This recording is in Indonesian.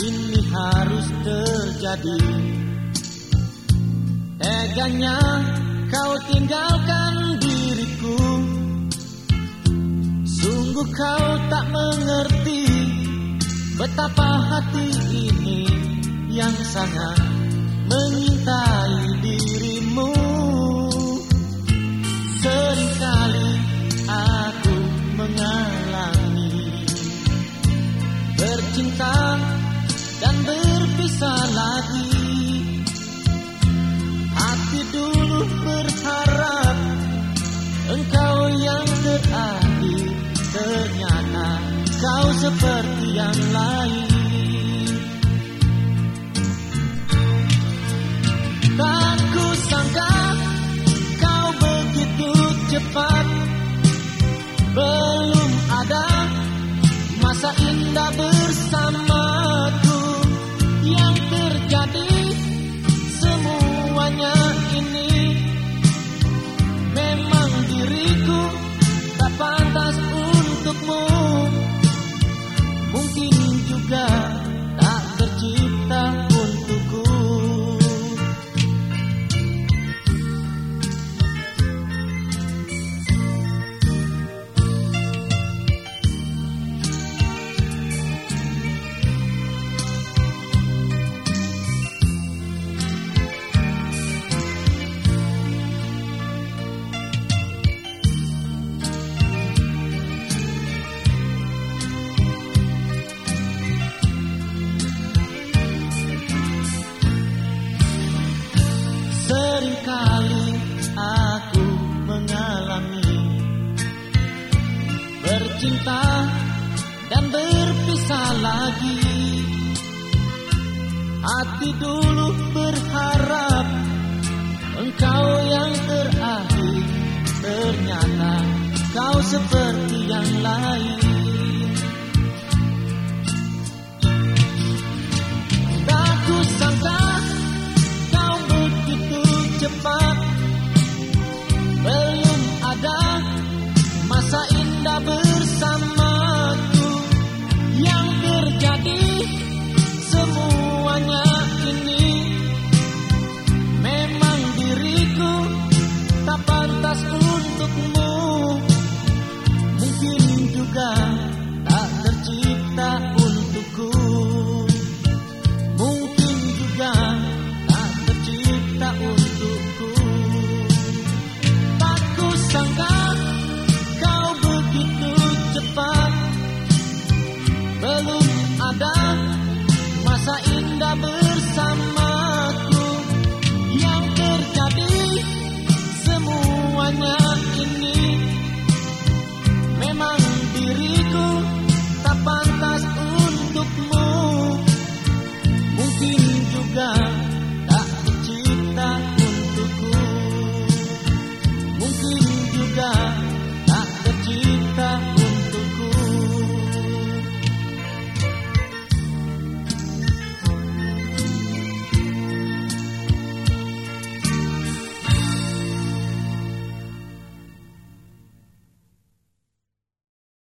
ini harus terjadi. Teganya kau tinggalkan diriku. Sungguh kau tak mengerti Betapa hati ini yang sangat mencintai cepat Belum ada masa indah bersamaku Yang terjadi semuanya ini. Memang diriku tak pantas untukmu. Mungkin juga Bercinta dan berpisah lagi. Hati dulu berharap Engkau yang terakhir Ternyata kau seperti yang lain. Tak kusangka kau begitu cepat cepat Belum